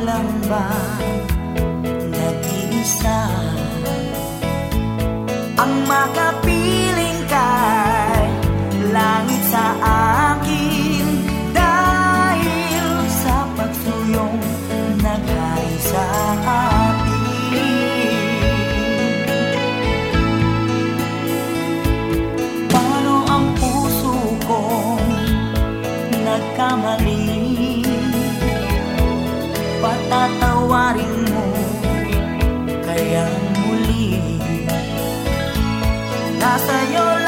lang ba? Nag-iisa. Ang makapiling kay langit sa akin. Dahil sa pagsuyong nag-aisa. hasta llorar.